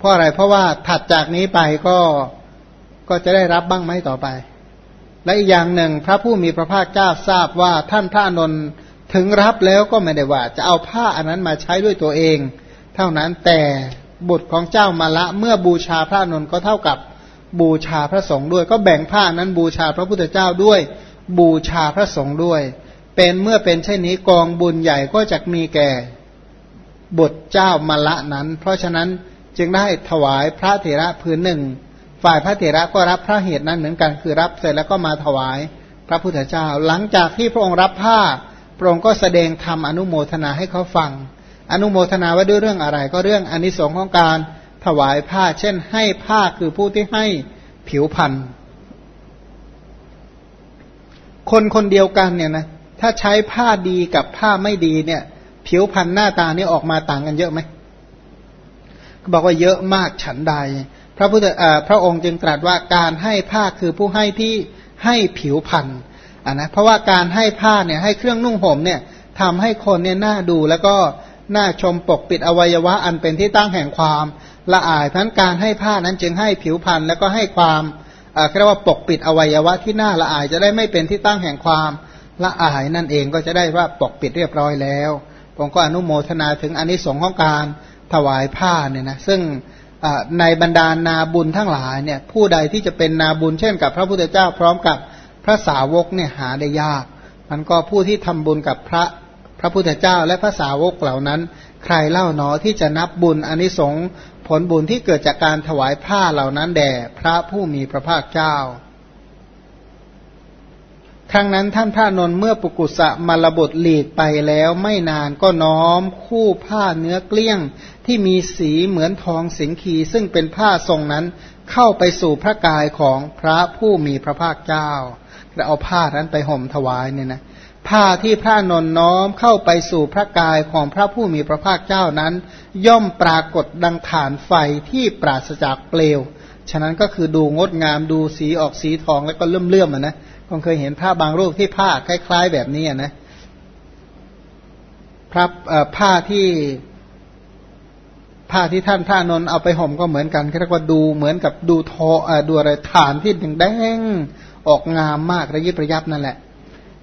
เพราะอะไรเพราะว่าถัดจากนี้ไปก็ก็จะได้รับบ้างไหมต่อไป และอีกอย่างหนึ่งพระผู้มีพระภาคเจ้าทราบว่าท่านพระนนท์ถึงรับแล้วก็ไม่ได้ว่า จะเอาผ้าอันนั้นมาใช้ด้วยตัวเอง เท่านั้นแต่บุตรของเจ้ามาละเมื่อบูชาพระนนท์ก็เท่ากับบูชาพระสงฆ์ด้วย ก็แบ่งผ้านั้นบูชาพระพุทธเจ้าด้วย บูชาพระสงฆ์ด้วย เป็นเมื่อเป็นเช่นนี้กองบุญใหญ่ก็จะมีแก่บุตรเจ้ามาละนั้น เพราะฉะนั้น จึงได้ถวายพระเถระพื้นหนึ่ง ฝ่ายพระเถระก็รับพระเหตุนั้นเหมือนกันคือรับเสร็จแล้วก็มาถวายพระพุทธเจ้า หลังจากที่พระองค์รับผ้า พระองค์ก็แสดงธรรมอนุโมทนาให้เขาฟัง อนุโมทนาว่าด้วยเรื่องอะไรก็เรื่องอนิสงค์ของการถวายผ้า เช่น ให้ผ้าคือผู้ที่ให้ผิวพันธ์คนคนเดียวกันเนี่ยนะถ้าใช้ผ้าดีกับผ้าไม่ดีเนี่ย ผิวพันธ์หน้าตานี่ออกมาต่างกันเยอะไหม บอกว่าเยอะมากฉันใด พระพุทธพระองค์จึงตรัสว่าการให้ผ้าคือผู้ให้ที่ให้ผิวพันธ์อะนะเพราะว่าการให้ผ้าเนี่ยให้เครื่องนุ่งห่มเนี่ยทำให้คนเนี่ยน่าดูแล้วก็น่าชมปกปิดอวัยวะ อันเป็นที่ตั้งแห่งความละอายทั้นการให้ผ้านั้นจึงให้ผิวพันธ์แล้วก็ให้ความเรียกว่าปกปิดอวัยวะที่น่าละอายจะได้ไม่เป็นที่ตั้งแห่งความละอายนั่นเองก็จะได้ว่าปกปิดเรียบร้อยแล้วผมก็อนุโมทนาถึงอนนิสงส์ของการ ถวายผ้าเนี่ยนะซึ่งในบรรดานาบุญทั้งหลายเนี่ยผู้ใดที่จะเป็นนาบุญเช่นกับพระพุทธเจ้าพร้อมกับพระสาวกเนี่ยหาได้ยาก มันก็ผู้ที่ทำบุญกับพระพระพุทธเจ้าและพระสาวกเหล่านั้น ใครเล่าหนอที่จะนับบุญอนนิสงผลบุญที่เกิดจากการถวายผ้าเหล่านั้นแด่พระผู้มีพระภาคเจ้า ครั้งนั้นท่านพระนนท์เมื่อปุกุสะมารบุตรหลีกไปแล้วไม่นานก็น้อมคู่ผ้าเนื้อเกลี้ยง ที่มีสีเหมือนทองสิงคีซึ่งเป็นผ้าทรงนั้นเข้าไปสู่พระกายของพระผู้มีพระภาคเจ้าแล้วเอาผ้านั้นไปห่มถวายเนี่ยนะผ้าที่พระนนน้อมเข้าไปสู่พระกายของพระผู้มีพระภาคเจ้านั้น ย่อมปรากฏดังฐานไฟที่ปราศจากเปลว ฉะนั้นก็คือดูงดงามดูสีออกสีทองแล้วก็เลื่อมเลื่มอะนะ คงเคยเห็นผ้าบางรูปที่ผ้าคล้าย ๆ แบบนี้นะพระผ้าที่ผ้าที่ท่านพระนนเอาไปห่มก็เหมือนกันเรียกว่าดูเหมือนกับดูทอดูอะไรฐานที่แดงออกงามมากระยิบระยับนั่นแหละ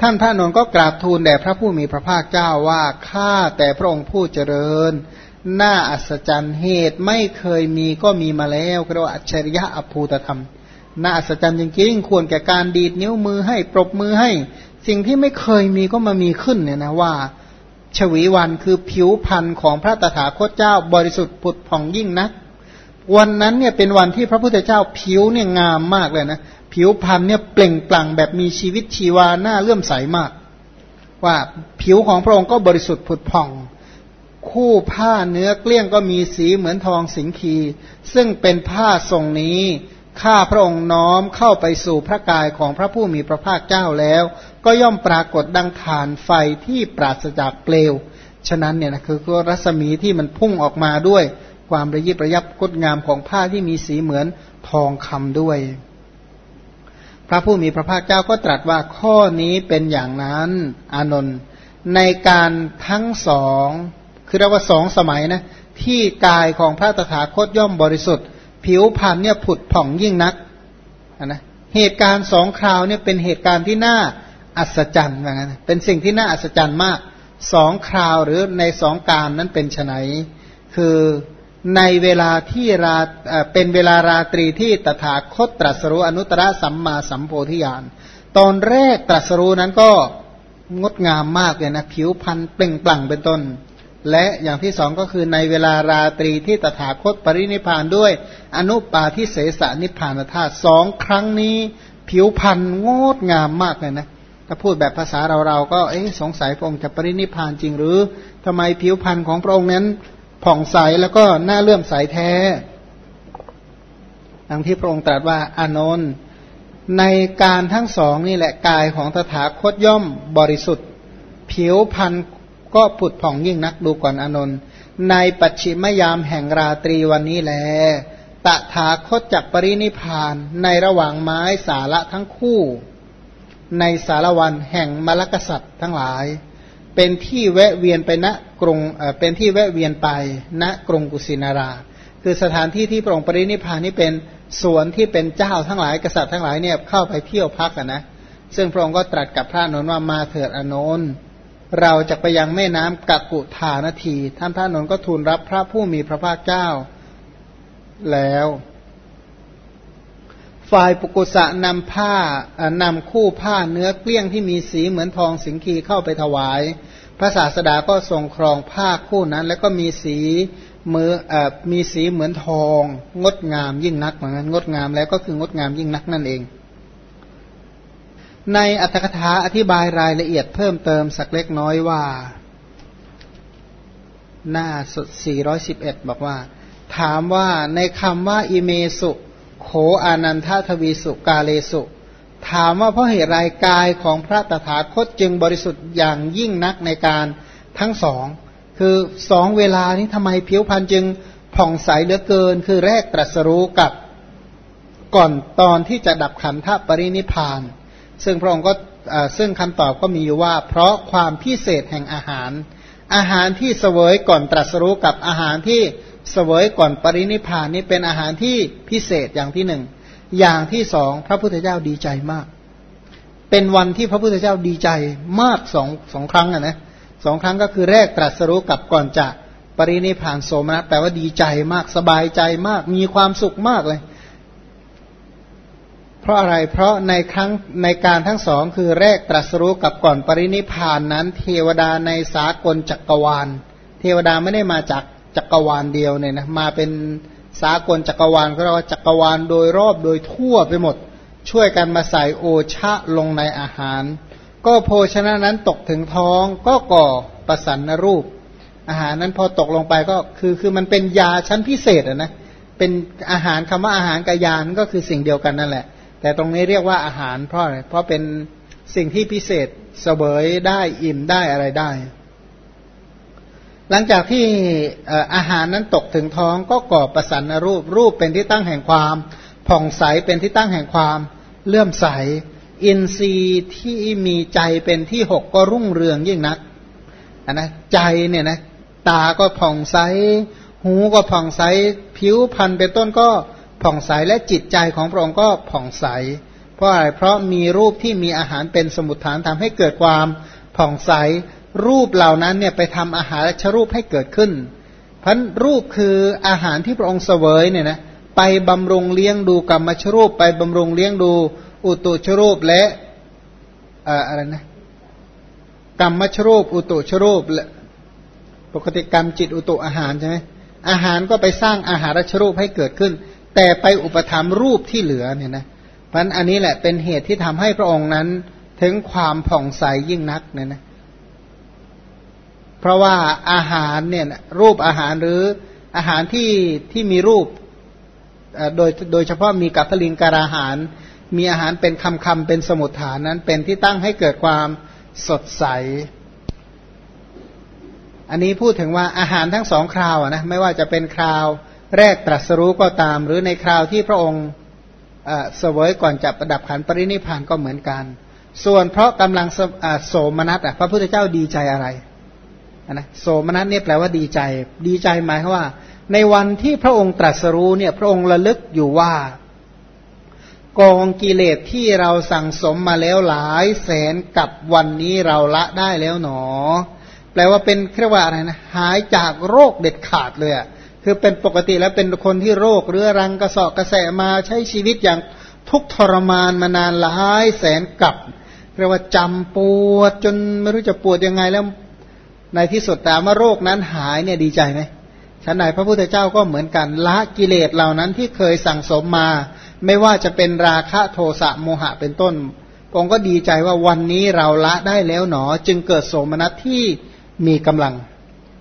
ท่านพระนนท์ก็กราบทูลแด่พระผู้มีพระภาคเจ้าว่าข้าแต่พระองค์ผู้เจริญน่าอัศจรรย์เหตุไม่เคยมีก็มีมาแล้วเรียกว่าอัจฉริยะอภูตธรรม น่าอัศจรรย์จริงๆ ควรแก่การดีดนิ้วมือให้ปรบมือให้ สิ่งที่ไม่เคยมีก็มามีขึ้นเนี่ยนะว่า ชวีวันคือผิวพันธ์ของพระตถาคตเจ้าบริสุทธิ์ผุดผ่องยิ่งนัก วันนั้นเนี่ยเป็นวันที่พระพุทธเจ้าผิวเนี่ยงามมากเลยนะผิวพรรณเนี่ยเปล่งปลั่งแบบมีชีวิตชีวาหน้าเลื่อมใสมาก ว่าผิวของพระองค์ก็บริสุทธิ์ผุดผ่องคู่ผ้าเนื้อเกลี้ยงก็มีสีเหมือนทองสิงคี ซึ่งเป็นผ้าทรงนี้ ข้าพระองค์น้อมเข้าไปสู่พระกายของพระผู้มีพระภาคเจ้าแล้ว ก็ย่อมปรากฏดังฐานไฟที่ปราศจากเปลว ฉะนั้นเนี่ยนะคือรัศมีที่มันพุ่งออกมาด้วย ความระยิบระยับกดงามของผ้าที่มีสีเหมือนทองคำด้วย พระผู้มีพระภาคเจ้าก็ตรัสว่าข้อนี้เป็นอย่างนั้นอานนท์ในการทั้งสอง คือเรียกว่าสองสมัยนะที่กายของพระตถาคตย่อมบริสุทธิ์ ผิวพรรณเนี่ยผุดผ่องยิ่งนักนะเหตุการณ์สองคราวเนี่ยเป็นเหตุการณ์ที่น่าอัศจรรย์ว่างั้นเป็นสิ่งที่น่าอัศจรรย์มากสองคราวหรือในสองการนั้นเป็นไนคือในเวลาที่ราเป็นเวลาราตรีที่ตถาคตตรัสรู้อนุตตรสัมมาสัมโพธิญาณตอนแรกตรัสรู้นั้นก็งดงามมากเลยนะผิวพันธ์เปล่งปลั่งเป็นต้น และอย่างที่สองก็คือในเวลาราตรีที่ตถาคตปรินิพานด้วย อนุปาทิเสสนิพานธาตุสองครั้งนี้ ผิวพันธ์งดงามมากเลยนะถ้าพูดแบบภาษาเราเราก็เอ๊สงสัยพระองค์จะปรินิพานจริงหรือทำไมผิวพันธ์ของพระองค์นั้น ผ่องใสแล้วก็น่าเลื่อมใสแท้ดังที่พระองค์ตรัสว่าอานนท์ในการทั้งสองนี่แหละกายของตถาคตย่อมบริสุทธิ์ ผิวพันธ์ ก็ผุดผ่องยิ่งนักดูก่อนอนนท์ในปัจฉิมยามแห่งราตรีวันนี้แล ตถาคตจักปรินิพานในระหว่างไม้สาระทั้งคู่ ในสารวันแห่งมรกษัตริย์ทั้งหลาย เป็นที่แวะเวียนไปณกรุงเป็นที่แวะเวียนไปณกรุงกุสินารา คือสถานที่ที่พระองค์ปรินิพานนี่เป็นสวนที่เป็นเจ้าทั้งหลายกษัตริย์ทั้งหลายเนี่ยเข้าไปเที่ยวพักนะ ซึ่งพระองค์ก็ตรัสกับพระนนท์ว่ามาเถิดอนนท์ เราจะไปยังแม่น้ำกักุธานาทีท่านพระนนท์ก็ทูลรับพระผู้มีพระภาคเจ้า แล้ว ฝ่ายปุกุสะนำผ้านำคู่ผ้าเนื้อเกลี้ยงที่มีสีเหมือนทองสิงคีเข้าไปถวาย พระศาสดาก็ทรงครองผ้าคู่นั้น แล้วก็มีสีมืออมีสีเหมือนทอง งดงามยิ่งนักเหมือนกันงดงามแล้วก็คืองดงามยิ่งนักนั่นเอง ในอัตถกถาอธิบายรายละเอียดเพิ่มเติมสักเล็กน้อยว่า หน้าสุด411 บอกว่า ถามว่าในคำว่าอิเมสุโขอานันททวีสุกาเลสุ ถามว่าเพราะเหตุไรกายของพระตถาคตจึงบริสุทธิ์อย่างยิ่งนักในการทั้งสอง คือสองเวลานี้ทำไมผิวพรรณจึงผ่องใสเหลือเกิน คือแรกตรัสรู้กับก่อนตอนที่จะดับขันธปรินิพาน ซึ่งพระองค์ก็ซึ่งคำตอบก็มีอยู่ว่า เพราะความพิเศษแห่งอาหาร อาหารที่เสวยก่อนตรัสรู้กับอาหารที่เสวยก่อนปรินิพานนี้เป็นอาหารที่พิเศษอย่างที่หนึ่งอย่างที่สองพระพุทธเจ้าดีใจมาก เป็นวันที่พระพุทธเจ้าดีใจมากสองสองครั้งอะนะสองครั้งก็คือแรกตรัสรู้กับก่อนจะปรินิพานโสมนัสแปลว่าดีใจมากสบายใจมาก มีความสุขมากเลย ราะอะไร เพราะในครั้งในการทั้งสองคือแรกตรัสรู้กับก่อนปรินิพานนั้น เทวดาในสากลจักรวาล เทวดาไม่ได้มาจากจักรวาลเดียวเนี่ยนะมาเป็นสากลจักรวาลก็เรียกว่าจักรวาลโดยรอบโดยทั่วไปหมด ช่วยกันมาใส่โอชะลงในอาหาร ก็โภชนะนั้นตกถึงท้องก็ก่อประสันนรูป อาหารนั้นพอตกลงไปก็คือคือมันเป็นยาชั้นพิเศษอะนะเป็นอาหารคำว่าอาหารกับยานก็คือสิ่งเดียวกันนั่นแหละ แต่ตรงนี้เรียกว่าอาหารเพราะอะไร เพราะเป็นสิ่งที่พิเศษเสวยได้อิ่มได้อะไรได้ หลังจากที่อาหารนั้นตกถึงท้องก็ก่อประสันรูปรูปเป็นที่ตั้งแห่งความ ผ่องใสเป็นที่ตั้งแห่งความเลื่อมใส อินทรีย์ที่มีใจเป็นที่หกก็รุ่งเรืองยิ่งนักนนะใจเนี่ยนะตาก็ผ่องใส หูก็ผ่องใส ผิวพรรณเป็นต้นก็ ผ่องใสและจิตใจของพระองค์ก็ผ่องใส เพราะอะไรเพราะมีรูปที่มีอาหารเป็นสมุทฐานทำให้เกิดความผ่องใสรูปเหล่านั้นเนี่ยไปทำอาหารชรูปให้เกิดขึ้นพันรูปคืออาหารที่พระองค์เสวยเนี่ยนะไปบำรุงเลี้ยงดูกรรมชรูป ไปบำรุงเลี้ยงดูอุตุชรูปและอะไรนะกรรมมชรูป อุตุชรูปและปกติกรรมจิตอุตุอาหารใช่ไหมอาหารก็ไปสร้างอาหารชรูปให้เกิดขึ้น แต่ไปอุปธรรมรูปที่เหลือเนี่ยนะเพราะอันนี้แหละเป็นเหตุที่ทำให้พระองค์นั้นถึงความผ่องใสยิ่งนักเนี่ยนะเพราะว่าอาหารเนี่ยรูปอาหารหรืออาหารที่ที่มีรูปโดยโดยเฉพาะมีกัพลิงการอาหาร มีอาหารเป็นคำคำเป็นสมุทฐานนั้น เป็นที่ตั้งให้เกิดความสดใส อันนี้พูดถึงว่าอาหารทั้งสองคราวนะไม่ว่าจะเป็นคราว แรกตรัสรู้ก็ตาม หรือในคราวที่พระองค์เสวยก่อนจะประดับขันปรินิพานก็เหมือนกัน ส่วนเพราะกำลังโสมนัสพระพุทธเจ้าดีใจอะไรนะโสมนัสเนี่ยแปลว่าดีใจ ดีใจหมายว่า ในวันที่พระองค์ตรัสรู้เนี่ยพระองค์ระลึกอยู่ว่ากองกิเลสที่เราสั่งสมมาแล้วหลายแสนกับวันนี้เราละได้แล้วหนอ แปลว่าเป็นเรียกว่าอะไรนะหายจากโรคเด็ดขาดเลยอะ คือเป็นปกติแล้วเป็นคนที่โรคเรื้อรังกระสอบกระแสมาใช้ชีวิตอย่างทุกทรมานมานานหลายแสนกับเรียกว่าจำปวดจนไม่รู้จะปวดยังไงแล้ว ในที่สุดแต่ว่าโรคนั้นหายเนี่ยดีใจไหมฉันไหนพระพุทธเจ้าก็เหมือนกันละกิเลสเหล่านั้นที่เคยสั่งสมมา ไม่ว่าจะเป็นราคะโทสะโมหะเป็นต้นองก็ดีใจว่าวันนี้เราละได้แล้วหนอ จึงเกิดโสมนัสที่มีกำลัง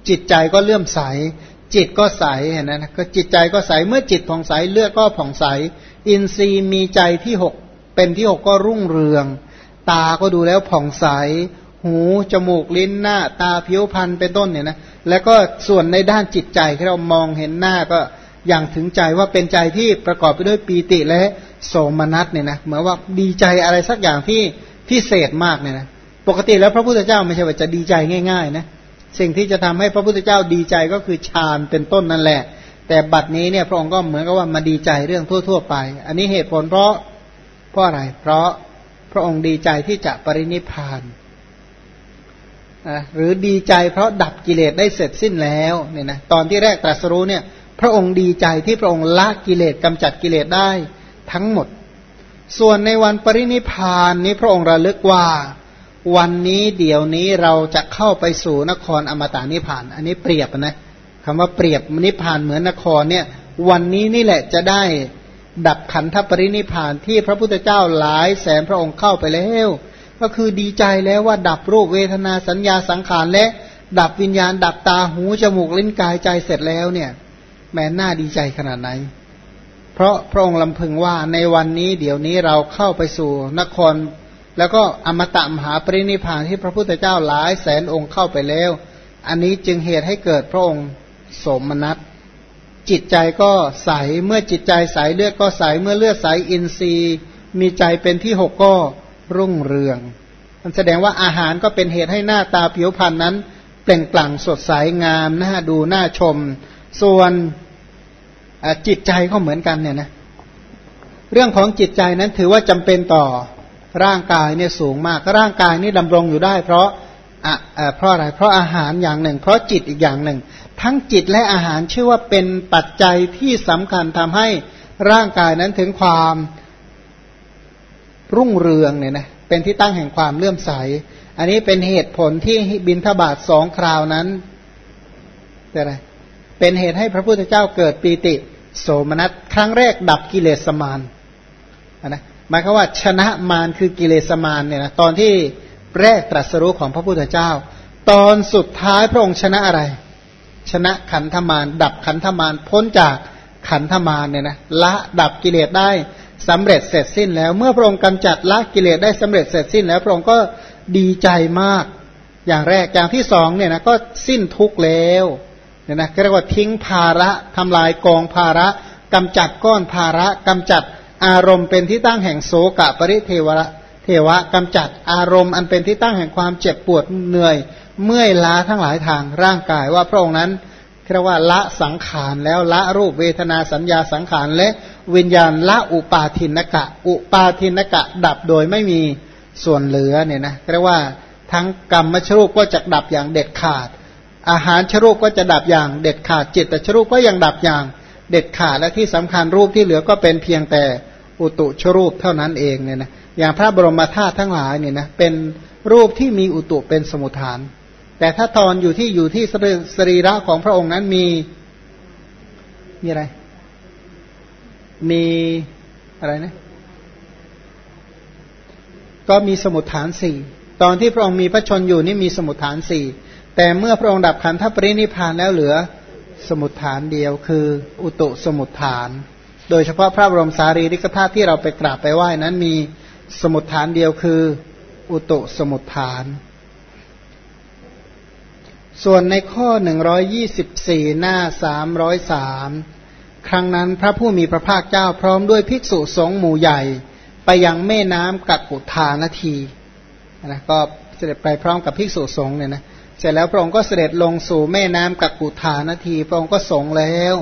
จิตใจก็เลื่อมใส จิตก็ใสเห็นนะก็จิตใจก็ใสเมื่อจิตผ่องใสเลือดก็ผ่องใส อินทรีย์มีใจที่หกเป็นที่หกก็รุ่งเรือง ตาก็ดูแล้วผ่องใส หูจมูกลิ้นหน้า ตาผิวพรรณเป็นต้นเนี่ยนะแล้วก็ส่วนในด้านจิตใจที่เรามองเห็นหน้าก็อย่างถึงใจว่าเป็นใจที่ประกอบไปด้วยปีติและโสมนัสเนี่ยนะเหมือนว่าดีใจอะไรสักอย่างที่พิเศษมากเนี่ยนะปกติแล้วพระพุทธเจ้าไม่ใช่ว่าจะดีใจง่าย ๆ นะ สิ่งที่จะทำให้พระพุทธเจ้าดีใจก็คือฌานเป็นต้นนั่นแหละ แต่บัดนี้เนี่ยพระองค์ก็เหมือนกับว่ามาดีใจเรื่องทั่ว ๆ ไป อันนี้เหตุผลเพราะเพราะอะไร เพราะพระองค์ดีใจที่จะปรินิพานหรือดีใจเพราะดับกิเลสได้เสร็จสิ้นแล้วเนี่ยนะตอนที่แรกตรัสรู้เนี่ย พระองค์ดีใจที่พระองค์ละกิเลสกำจัดกิเลสได้ทั้งหมด ส่วนในวันปรินิพานนี้พระองค์ระลึกว่า วันนี้เดี๋ยวนี้เราจะเข้าไปสู่นครอมตะนิพาน อันนี้เปรียบนะคำว่าเปรียบนิพานเหมือนนครเนี่ย วันนี้นี่แหละจะได้ดับขันธปรินิพานที่พระพุทธเจ้าหลายแสนพระองค์เข้าไปแล้วก็คือดีใจแล้วว่าดับรูปเวทนาสัญญาสังขารและ ดับวิญญาณ ดับตาหูจมูกลิ้นกายใจเสร็จแล้วเนี่ย แม้น่าดีใจขนาดไหน เพราะพระองค์ลำพึงว่าในวันนี้เดี๋ยวนี้เราเข้าไปสู่นคร แล้วก็อมตะมหาปรินิพานที่พระพุทธเจ้าหลายแสนองค์เข้าไปแล้ว อันนี้จึงเหตุให้เกิดพระองค์สมนัตจิตใจก็ใสเมื่อจิตใจใสเลือดก็ใสเมื่อเลือดใสอินทรีย์ มีใจเป็นที่หกก็รุ่งเรือง มันแสดงว่าอาหารก็เป็นเหตุให้หน้าตาผิวพรรณนั้น เปล่งปลั่งสดใสงามน่าดูน่าชม ส่วนจิตใจก็เหมือนกันเนี่ยนะเรื่องของจิตใจนั้นถือว่าจำเป็นต่อ ร่างกายเนี่ยสูงมาก ร่างกายนี่ดำรงอยู่ได้ เพราะอะเพราะอะไร เพราะอาหารอย่างหนึ่ง เพราะจิตอีกอย่างหนึ่ง ทั้งจิตและอาหารชื่อว่าเป็นปัจจัยที่สำคัญทำให้ร่างกายนั้นถึงความรุ่งเรืองเนี่ยนะ เป็นที่ตั้งแห่งความเลื่อมใส อันนี้เป็นเหตุผลที่บินทบาทสองคราวนั้นอะไร เป็นเหตุให้พระพุทธเจ้าเกิดปีติ โสมนัสครั้งแรกดับกิเลสมานนะ หมายความว่าชนะมารคือกิเลสมารเนี่ยนะตอนที่แรกตรัสรู้ของพระพุทธเจ้า ตอนสุดท้ายพระองค์ชนะอะไร ชนะขันธมารดับขันธมารพ้นจากขันธมารเนี่ยนะละดับกิเลสได้สำเร็จเสร็จสิ้นแล้ว เมื่อพระองค์กำจัดละกิเลสได้สำเร็จเสร็จสิ้นแล้วพระองค์ก็ดีใจมากอย่างแรกอย่างที่สองเนี่ยนะก็สิ้นทุกข์แล้วเนี่ยนะเรียกว่าทิ้งภาระทำลายกองภาระกำจัดก้อนภาระกำจัด อารมณ์เป็นที่ตั้งแห่งโสกะปริเทวะเทวะกำจัดอารมณ์อันเป็นที่ตั้งแห่งความเจ็บปวดเหนื่อย เมื่อยล้าทั้งหลายทางร่างกายว่าพระองค์นั้นเรียกว่าละสังขารแล้วละรูปเวทนาสัญญาสังขารและวิญญาณละอุปาทินกะ อุปาทินกะดับโดยไม่มีส่วนเหลือเนี่ยนะเรียกว่าทั้งกรรมชรูปก็จะดับอย่างเด็ดขาด อาหารชรูปก็จะดับอย่างเด็ดขาดจิตแต่ชรูปก็ยังดับอย่างเเด็ดขาดและที่สำคัญรูปที่เหลือก็เป็นเพียงแต่อุตุชรูปเท่านั้นเองเนี่ยนะอย่างพระบรมธาตุทั้งหลายเนี่ยนะเป็นรูปที่มีอุตุเป็นสมุทฐาน แต่ถ้าตอนอยู่ที่อยู่ที่สรีระของพระองค์นั้นมีมีอะไร มีอะไรนะ ก็มีสมุทฐานสี่ตอนที่พระองค์มีพระชนอยู่นี่มีสมุทฐานสี่แต่เมื่อพระองค์ดับขันธปรินิพานแล้วเหลือ สมุทฐานเดียวคืออุตุสมุทฐาน โดยเฉพาะพระบรมสารีริกธาตุที่เราไปกราบไปไหว้นั้นมีสมุดฐานเดียวคือ อุตุสมุดฐาน ส่วนในข้อ 124 หน้า 303 ครั้งนั้นพระผู้มีพระภาคเจ้าพร้อมด้วยภิกษุสงฆ์หมู่ใหญ่ ไปยังแม่น้ำกักกุทานาทีนะก็เสด็จไปพร้อมกับภิกษุสงฆ์เนี่ยนะ เสร็จแล้วพระองค์ก็เสด็จลงสู่แม่น้ำกักกุทานาที พระองค์ก็สงแล้ว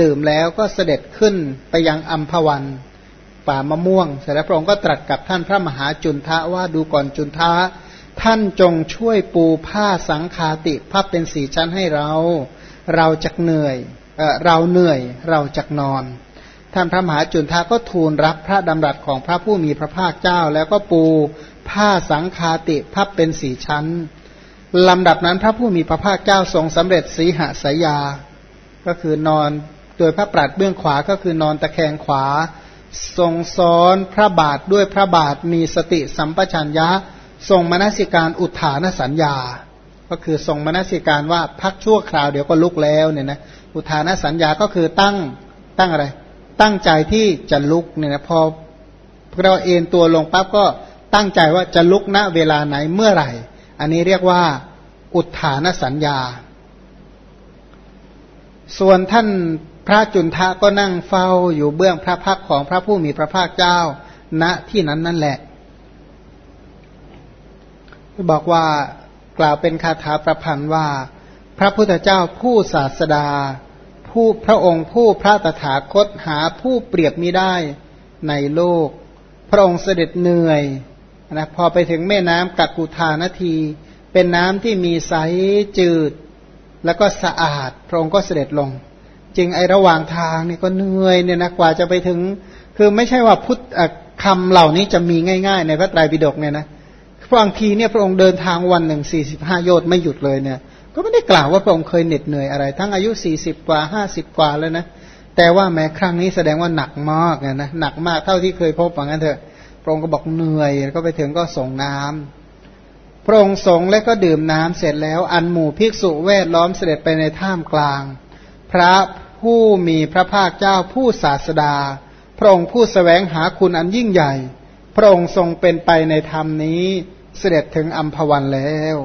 ดื่มแล้วก็เสด็จขึ้นไปยังอัมพวัน ป่ามะม่วง เสร็จแล้วพระองค์ก็ตรัสกับท่านพระมหาจุนทะว่าดูก่อนจุนทะท่านจงช่วยปูผ้าสังคาติพับเป็นสีชั้นให้เรา เราจะเหนื่อยเเราเหนื่อยเราจะนอน ท่านพระมหาจุนทะก็ทูลรับพระดำรัสของพระผู้มีพระภาคเจ้า แล้วก็ปูผ้าสังคาติพับเป็นสีชั้น ลำดับนั้นพระผู้มีพระภาคเจ้าทรงสำเร็จสีหสายา ก็คือนอนโดยพระปราดเบื้องขวาก็คือนอนตะแคงขวา ทรงซ้อนพระบาทด้วยพระบาทมีสติสัมปชัญญะ ทรงมนสิการอุทานสัญญา ก็คือทรงมนสิการว่าพักชั่วคราวเดี๋ยวก็ลุกแล้วเนี่ยนะอุทานสัญญาก็คือตั้งตั้งอะไร ตั้งใจที่จะลุกเนี่ยนะพอเราเอ็นตัวลงปั๊บก็ตั้งใจว่าจะลุกณเวลาไหนเมื่อไหร่ อันนี้เรียกว่า อุทานสัญญา ส่วนท่านพระจุนทะก็นั่งเฝ้าอยู่เบื้องพระพักของพระผู้มีพระภาคเจ้า ณที่นั้นนั่นแหละ บอกว่ากล่าวเป็นคาถาประพันธ์ว่า พระพุทธเจ้าผู้ศาสดาผผู้พระองค์ผู้พระตถาคตหาผู้เปรียบมิได้ในโลก พระองค์เสด็จเหนื่อย นะพอไปถึงแม่น้ำกักุธานาที เป็นน้ำที่มีใสจืด แล้วก็สะอาด พระองค์ก็เสด็จลง จริงไอระหว่างทางนี่ก็เหนื่อยเนี่ยนะกว่าจะไปถึง คือไม่ใช่ว่าพุทธคำเหล่านี้จะมีง่าย ๆ ในพระไตรปิฎกเนี่ยนะบางทีเนี่ยพระองค์เดินทางวันหนึ่งสี่สิบห้าโยชน์ไม่หยุดเลยเนี่ย ก็ไม่ได้กล่าวว่าพระองค์เคยเหน็ดเหนื่อยอะไร ทั้งอายุสี่สิบกว่าห้าสิบกว่าแล้วนะแต่ว่าแม้ครั้งนี้แสดงว่าหนักมากนะหนักมากเท่าที่เคยพบว่างั้นเถอะ ระองค์ก็บอกเหนื่อยก็ไปถึงก็ส่งน้ำพระองค์ส่งและก็ดื่มน้ำเสร็จแล้ว อันหมู่ภิกษุแวดล้อมเสด็จไปในถ้ำกลาง พระผู้มีพระภาคเจ้าผู้ศาสดา พระองค์ผู้สแสวงหาคุณอันยิ่งใหญ่ พระองค์ทรงเป็นไปในธรรมนี้เสด็จถึงอัมพวันแล้ว